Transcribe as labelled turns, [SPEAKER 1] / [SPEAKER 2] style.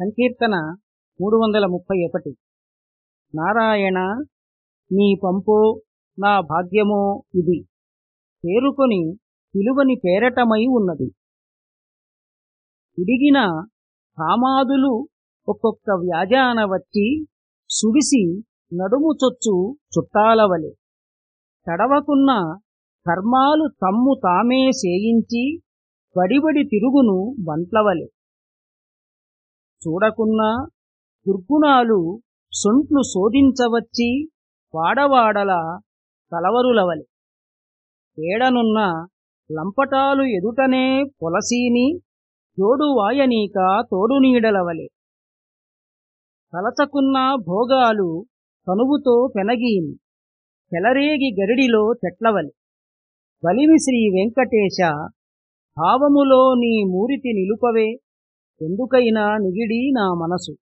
[SPEAKER 1] సంకీర్తన మూడు వందల ముప్పై ఒకటి నారాయణ నీ పంపో నా భాగ్యమో ఇది. పేరుకొని పిలువని పేరటమై ఉన్నది. ఇడిగిన కామాదులు ఒక్కొక్క వ్యాజాన వచ్చి సుడిసి నడుము చొచ్చు చుట్టాలవలె తడవకున్న కర్మాలు తమ్ము తామే సేయించి బడిబడి తిరుగును వంట్లవలె చూడకున్నా దుర్గుణాలు సొంట్లు శోధించవచ్చి వాడవాడల కలవరులవలి ఏడనున్న లంపటాలు ఎదుటనే పొలసీని జోడు తోడునీడలవలే కలచకున్న తలచకున్న భోగాలు కనువుతో పెనగీని చెలరేగి గరిడిలో చెట్లవలె బలిమి శ్రీ వెంకటేశ భావములో నీ మూరితి నిలుపవే. ఎందుకైనా నిగిడి నా మనసు.